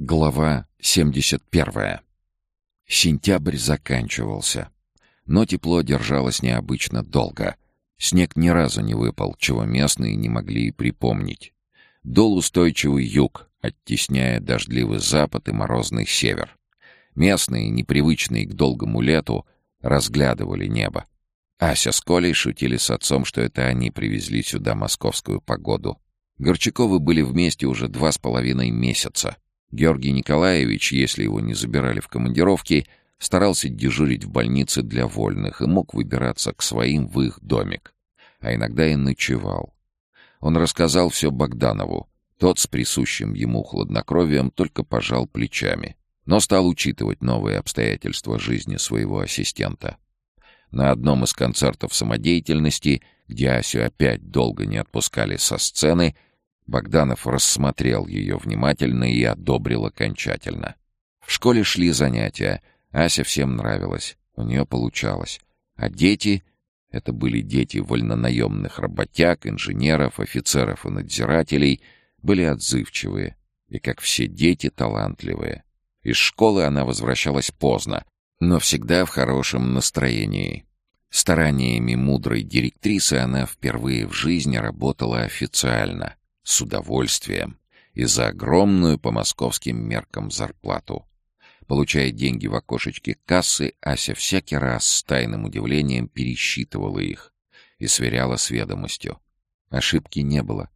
Глава 71. Сентябрь заканчивался. Но тепло держалось необычно долго. Снег ни разу не выпал, чего местные не могли и припомнить. Дол устойчивый юг, оттесняя дождливый запад и морозный север. Местные, непривычные к долгому лету, разглядывали небо. Ася с Колей шутили с отцом, что это они привезли сюда московскую погоду. Горчаковы были вместе уже два с половиной месяца — Георгий Николаевич, если его не забирали в командировки, старался дежурить в больнице для вольных и мог выбираться к своим в их домик. А иногда и ночевал. Он рассказал все Богданову. Тот с присущим ему хладнокровием только пожал плечами, но стал учитывать новые обстоятельства жизни своего ассистента. На одном из концертов самодеятельности, где Асю опять долго не отпускали со сцены, Богданов рассмотрел ее внимательно и одобрил окончательно. В школе шли занятия. Ася всем нравилась. У нее получалось. А дети — это были дети вольнонаемных работяг, инженеров, офицеров и надзирателей — были отзывчивые и, как все дети, талантливые. Из школы она возвращалась поздно, но всегда в хорошем настроении. Стараниями мудрой директрисы она впервые в жизни работала официально с удовольствием и за огромную по московским меркам зарплату. Получая деньги в окошечке кассы, Ася всякий раз с тайным удивлением пересчитывала их и сверяла с ведомостью. Ошибки не было.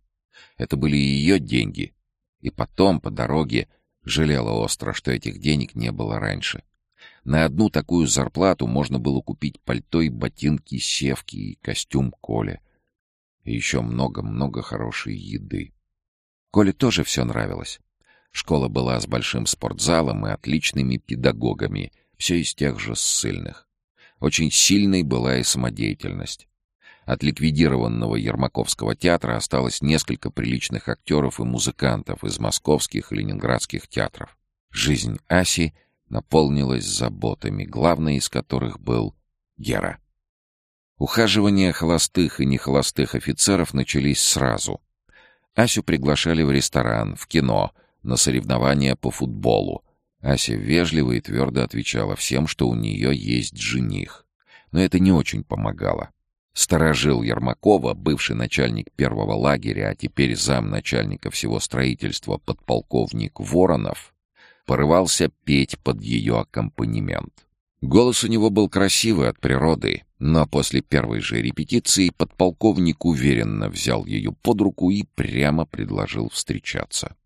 Это были ее деньги. И потом, по дороге, жалела остро, что этих денег не было раньше. На одну такую зарплату можно было купить пальто и ботинки Севки и костюм Коля — и еще много-много хорошей еды. Коле тоже все нравилось. Школа была с большим спортзалом и отличными педагогами, все из тех же ссыльных. Очень сильной была и самодеятельность. От ликвидированного Ермаковского театра осталось несколько приличных актеров и музыкантов из московских и ленинградских театров. Жизнь Аси наполнилась заботами, главной из которых был Гера. Ухаживания холостых и нехолостых офицеров начались сразу. Асю приглашали в ресторан, в кино, на соревнования по футболу. Ася вежливо и твердо отвечала всем, что у нее есть жених. Но это не очень помогало. Сторожил Ермакова, бывший начальник первого лагеря, а теперь замначальника всего строительства подполковник Воронов, порывался петь под ее аккомпанемент. Голос у него был красивый от природы, но после первой же репетиции подполковник уверенно взял ее под руку и прямо предложил встречаться.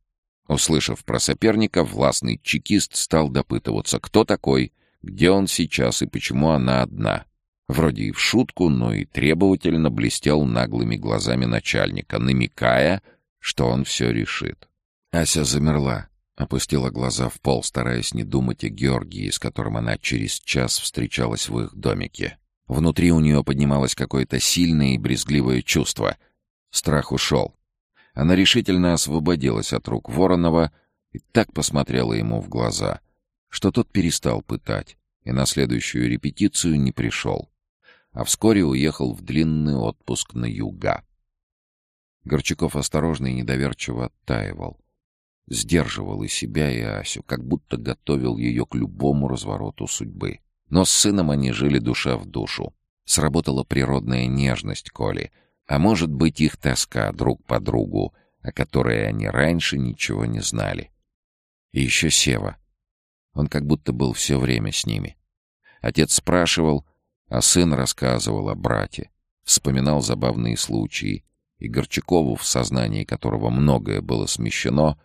Услышав про соперника, властный чекист стал допытываться, кто такой, где он сейчас и почему она одна. Вроде и в шутку, но и требовательно блестел наглыми глазами начальника, намекая, что он все решит. Ася замерла, опустила глаза в пол, стараясь не думать о Георгии, с которым она через час встречалась в их домике. Внутри у нее поднималось какое-то сильное и брезгливое чувство. Страх ушел. Она решительно освободилась от рук Воронова и так посмотрела ему в глаза, что тот перестал пытать и на следующую репетицию не пришел, а вскоре уехал в длинный отпуск на юга. Горчаков осторожно и недоверчиво оттаивал. Сдерживал и себя, и Асю, как будто готовил ее к любому развороту судьбы. Но с сыном они жили душа в душу. Сработала природная нежность Коли, а может быть их тоска друг по другу, о которой они раньше ничего не знали. И еще Сева. Он как будто был все время с ними. Отец спрашивал, а сын рассказывал о брате, вспоминал забавные случаи, и Горчакову, в сознании которого многое было смещено,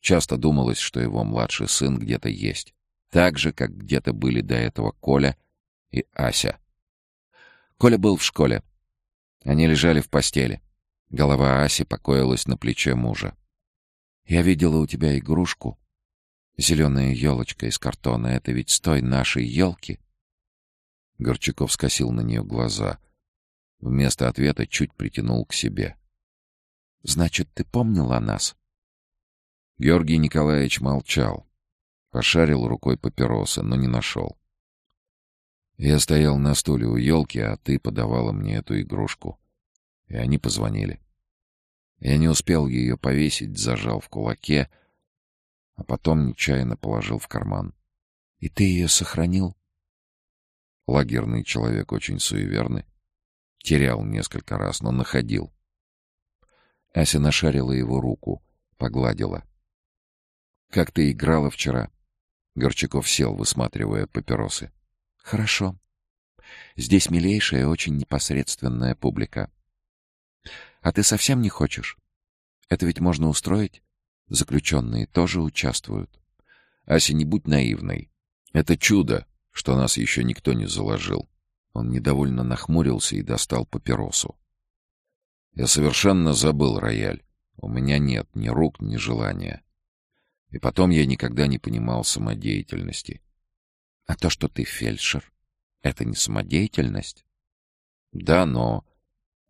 часто думалось, что его младший сын где-то есть. Так же, как где-то были до этого Коля и Ася. Коля был в школе. Они лежали в постели. Голова Аси покоилась на плече мужа. «Я видела у тебя игрушку. Зеленая елочка из картона. Это ведь с той нашей елки?» Горчаков скосил на нее глаза. Вместо ответа чуть притянул к себе. «Значит, ты помнил о нас?» Георгий Николаевич молчал. Пошарил рукой папиросы, но не нашел. Я стоял на стуле у елки, а ты подавала мне эту игрушку. И они позвонили. Я не успел ее повесить, зажал в кулаке. а потом нечаянно положил в карман. «И ты ее сохранил?» Лагерный человек очень суеверный. Терял несколько раз, но находил. Ася нашарила его руку, погладила. «Как ты играла вчера?» Горчаков сел, высматривая папиросы. «Хорошо. Здесь милейшая, очень непосредственная публика. А ты совсем не хочешь? Это ведь можно устроить? Заключенные тоже участвуют. Ася, не будь наивной. Это чудо, что нас еще никто не заложил. Он недовольно нахмурился и достал папиросу. Я совершенно забыл рояль. У меня нет ни рук, ни желания. И потом я никогда не понимал самодеятельности. А то, что ты фельдшер, это не самодеятельность? Да, но...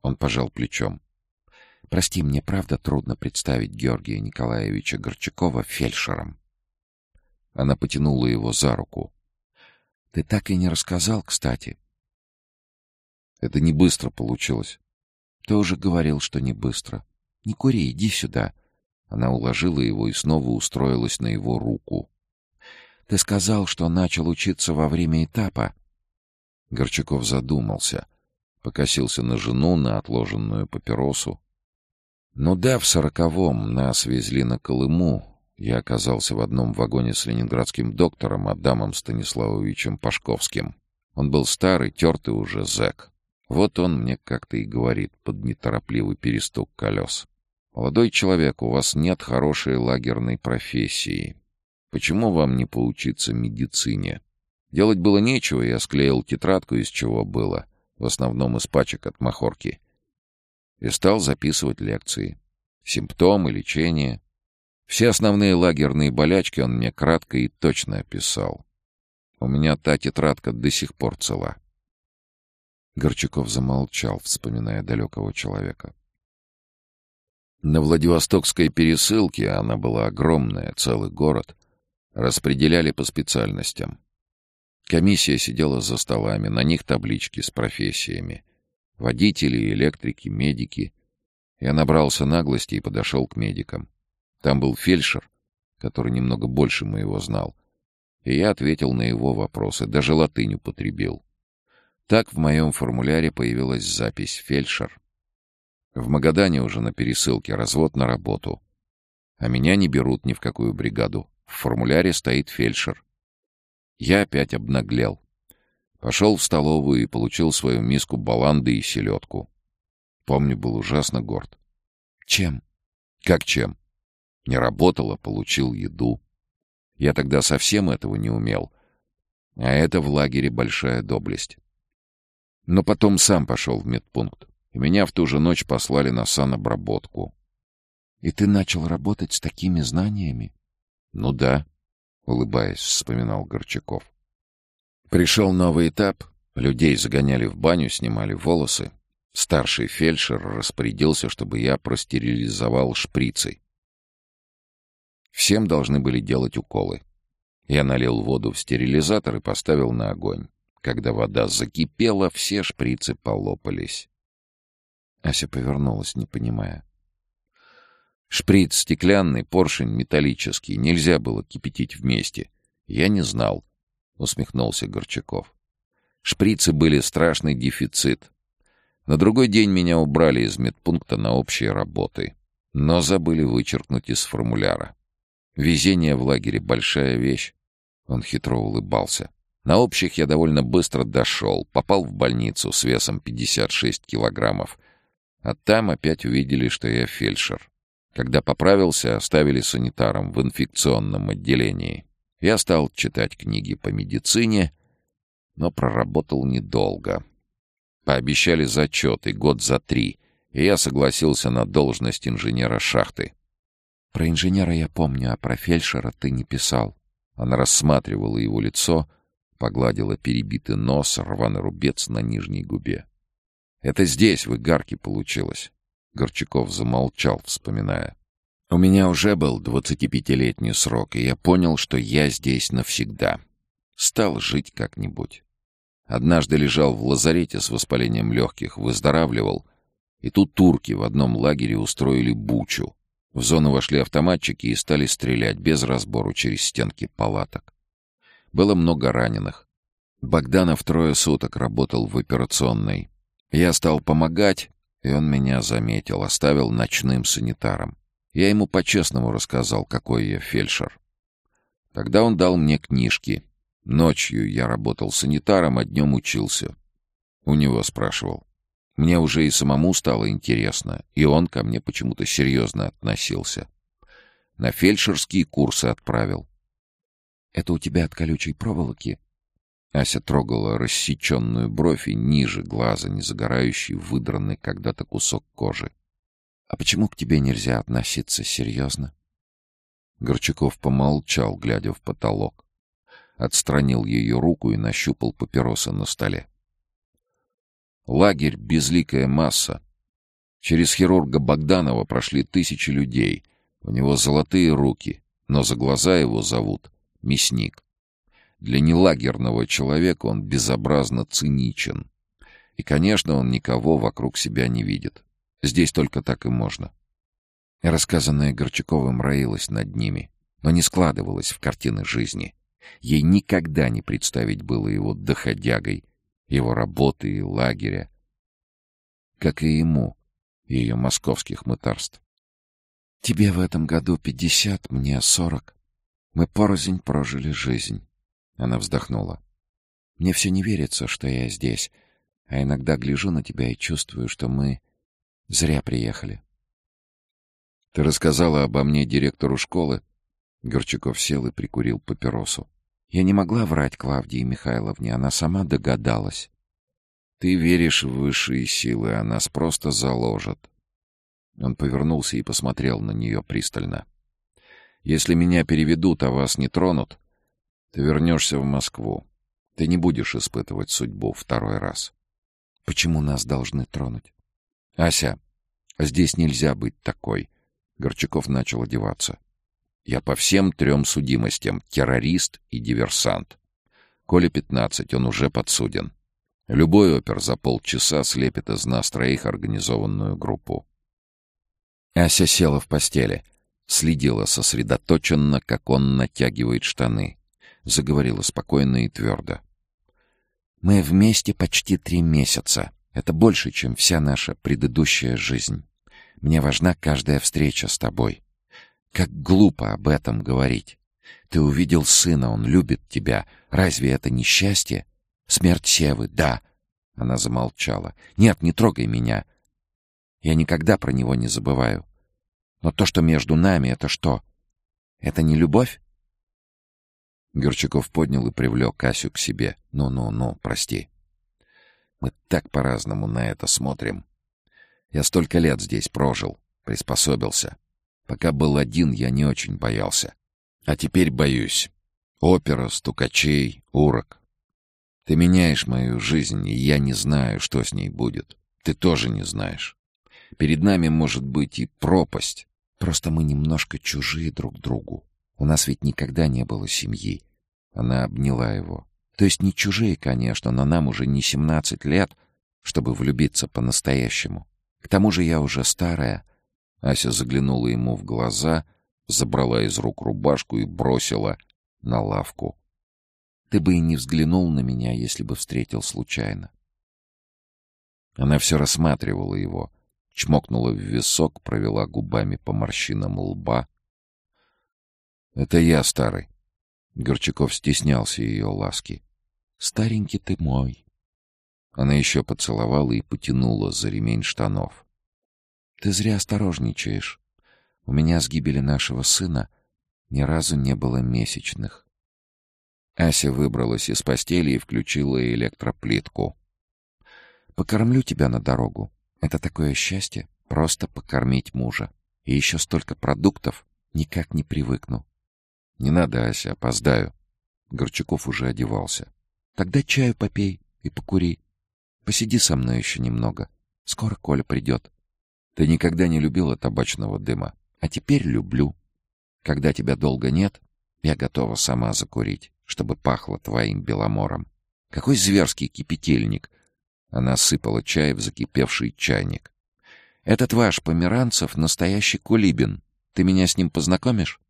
Он пожал плечом. Прости, мне правда трудно представить Георгия Николаевича Горчакова фельдшером. Она потянула его за руку. Ты так и не рассказал, кстати. Это не быстро получилось. Ты уже говорил, что не быстро. Не кури, иди сюда. Она уложила его и снова устроилась на его руку. Ты сказал, что начал учиться во время этапа. Горчаков задумался, покосился на жену, на отложенную папиросу. Ну да, в сороковом нас везли на Колыму. Я оказался в одном вагоне с ленинградским доктором Адамом Станиславовичем Пашковским. Он был старый, тертый уже зэк. Вот он мне как-то и говорит под неторопливый перестук колес. «Молодой человек, у вас нет хорошей лагерной профессии. Почему вам не поучиться медицине?» Делать было нечего, я склеил тетрадку, из чего было, в основном из пачек от махорки, и стал записывать лекции. Симптомы, лечение. Все основные лагерные болячки он мне кратко и точно описал. У меня та тетрадка до сих пор цела. Горчаков замолчал, вспоминая далекого человека. На Владивостокской пересылке, она была огромная, целый город, распределяли по специальностям. Комиссия сидела за столами, на них таблички с профессиями. Водители, электрики, медики. Я набрался наглости и подошел к медикам. Там был фельдшер, который немного больше моего знал. И я ответил на его вопросы, даже латынь употребил. Так в моем формуляре появилась запись «фельдшер». В Магадане уже на пересылке развод на работу. А меня не берут ни в какую бригаду. В формуляре стоит фельдшер. Я опять обнаглел. Пошел в столовую и получил свою миску баланды и селедку. Помню, был ужасно горд. Чем? Как чем? Не работало, получил еду. Я тогда совсем этого не умел. А это в лагере большая доблесть. Но потом сам пошел в медпункт, и меня в ту же ночь послали на санобработку. И ты начал работать с такими знаниями? Ну да, улыбаясь, вспоминал Горчаков. Пришел новый этап. Людей загоняли в баню, снимали волосы. Старший фельдшер распорядился, чтобы я простерилизовал шприцы. Всем должны были делать уколы. Я налил воду в стерилизатор и поставил на огонь. Когда вода закипела, все шприцы полопались. Ася повернулась, не понимая. Шприц стеклянный, поршень металлический. Нельзя было кипятить вместе. Я не знал. Усмехнулся Горчаков. Шприцы были страшный дефицит. На другой день меня убрали из медпункта на общие работы. Но забыли вычеркнуть из формуляра. Везение в лагере — большая вещь. Он хитро улыбался. На общих я довольно быстро дошел, попал в больницу с весом 56 килограммов. А там опять увидели, что я фельдшер. Когда поправился, оставили санитаром в инфекционном отделении. Я стал читать книги по медицине, но проработал недолго. Пообещали зачет и год за три, и я согласился на должность инженера шахты. Про инженера я помню, а про фельдшера ты не писал. Она рассматривала его лицо, погладила перебитый нос, рваный рубец на нижней губе. «Это здесь, в Игарке, получилось. Горчаков замолчал, вспоминая. «У меня уже был двадцатипятилетний срок, и я понял, что я здесь навсегда. Стал жить как-нибудь. Однажды лежал в лазарете с воспалением легких, выздоравливал, и тут турки в одном лагере устроили бучу. В зону вошли автоматчики и стали стрелять без разбору через стенки палаток. Было много раненых. Богданов трое суток работал в операционной. Я стал помогать, и он меня заметил, оставил ночным санитаром. Я ему по-честному рассказал, какой я фельдшер. Тогда он дал мне книжки. Ночью я работал санитаром, а днем учился. У него спрашивал. Мне уже и самому стало интересно, и он ко мне почему-то серьезно относился. На фельдшерские курсы отправил. «Это у тебя от колючей проволоки?» Ася трогала рассеченную бровь и ниже глаза, не загорающий, выдранный когда-то кусок кожи. «А почему к тебе нельзя относиться серьезно?» Горчаков помолчал, глядя в потолок. Отстранил ее руку и нащупал папиросы на столе. Лагерь — безликая масса. Через хирурга Богданова прошли тысячи людей. У него золотые руки, но за глаза его зовут Мясник. Для нелагерного человека он безобразно циничен. И, конечно, он никого вокруг себя не видит. Здесь только так и можно. Рассказанное Горчаковым роилось над ними, но не складывалось в картины жизни. Ей никогда не представить было его доходягой, его работы и лагеря, как и ему, ее московских мытарств. «Тебе в этом году пятьдесят, мне сорок. Мы порознь прожили жизнь. Она вздохнула. Мне все не верится, что я здесь, а иногда гляжу на тебя и чувствую, что мы зря приехали. Ты рассказала обо мне директору школы? Горчаков сел и прикурил папиросу. Я не могла врать Клавдии Михайловне, она сама догадалась. Ты веришь в высшие силы, а нас просто заложат. Он повернулся и посмотрел на нее пристально. Если меня переведут, а вас не тронут, ты вернешься в Москву. Ты не будешь испытывать судьбу второй раз. Почему нас должны тронуть? Ася, здесь нельзя быть такой. Горчаков начал одеваться. Я по всем трем судимостям — террорист и диверсант. Коля пятнадцать, он уже подсуден. Любой опер за полчаса слепит из нас троих организованную группу. Ася села в постели — Следила сосредоточенно, как он натягивает штаны. Заговорила спокойно и твердо. «Мы вместе почти три месяца. Это больше, чем вся наша предыдущая жизнь. Мне важна каждая встреча с тобой. Как глупо об этом говорить. Ты увидел сына, он любит тебя. Разве это не счастье? Смерть Севы, да». Она замолчала. «Нет, не трогай меня. Я никогда про него не забываю. Но то, что между нами, это что? Это не любовь? Горчаков поднял и привлек Асю к себе. «Ну-ну-ну, прости. Мы так по-разному на это смотрим. Я столько лет здесь прожил, приспособился. Пока был один, я не очень боялся. А теперь боюсь. Опера, стукачей, урок. Ты меняешь мою жизнь, и я не знаю, что с ней будет. Ты тоже не знаешь. Перед нами может быть и пропасть. Просто мы немножко чужие друг другу. У нас ведь никогда не было семьи. Она обняла его. То есть не чужие, конечно, но нам уже не семнадцать лет, чтобы влюбиться по-настоящему. К тому же я уже старая. Ася заглянула ему в глаза, забрала из рук рубашку и бросила на лавку. Ты бы и не взглянул на меня, если бы встретил случайно. Она все рассматривала его, чмокнула в висок, провела губами по морщинам лба. «Это я старый». Горчаков стеснялся ее ласки. «Старенький ты мой». Она еще поцеловала и потянула за ремень штанов. «Ты зря осторожничаешь. У меня с гибели нашего сына ни разу не было месячных». Ася выбралась из постели и включила электроплитку. «Покормлю тебя на дорогу. Это такое счастье — просто покормить мужа. И еще столько продуктов. Никак не привыкну. Не надо, Ася, опоздаю. Горчаков уже одевался. Тогда чаю попей и покури. Посиди со мной еще немного. Скоро Коля придет. Ты никогда не любила табачного дыма. А теперь люблю. Когда тебя долго нет, я готова сама закурить, чтобы пахло твоим беломором. Какой зверский кипятильник! Она сыпала чай в закипевший чайник. «Этот ваш Померанцев — настоящий кулибин. Ты меня с ним познакомишь?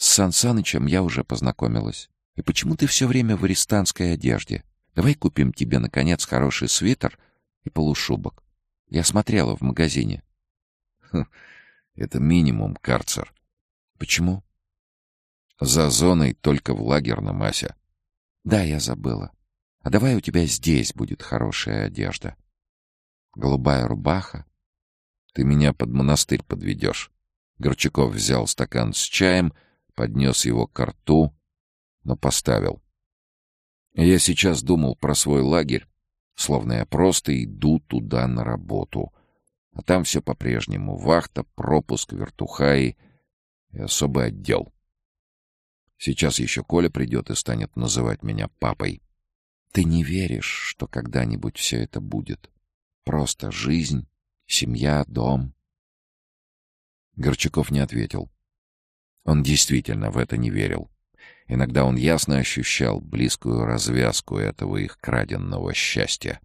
С Сан Санычем я уже познакомилась. И почему ты все время в арестантской одежде? Давай купим тебе, наконец, хороший свитер и полушубок. Я смотрела в магазине. Хм, это минимум, карцер. Почему? За зоной только в лагерном, Ася. Да, я забыла. А давай у тебя здесь будет хорошая одежда. Голубая рубаха. Ты меня под монастырь подведешь. Горчаков взял стакан с чаем, поднес его к рту, но поставил. Я сейчас думал про свой лагерь, словно я просто иду туда на работу. А там все по-прежнему. Вахта, пропуск, вертухаи и особый отдел. Сейчас еще Коля придет и станет называть меня папой. Ты не веришь, что когда-нибудь все это будет? Просто жизнь, семья, дом. Горчаков не ответил. Он действительно в это не верил. Иногда он ясно ощущал близкую развязку этого их краденного счастья.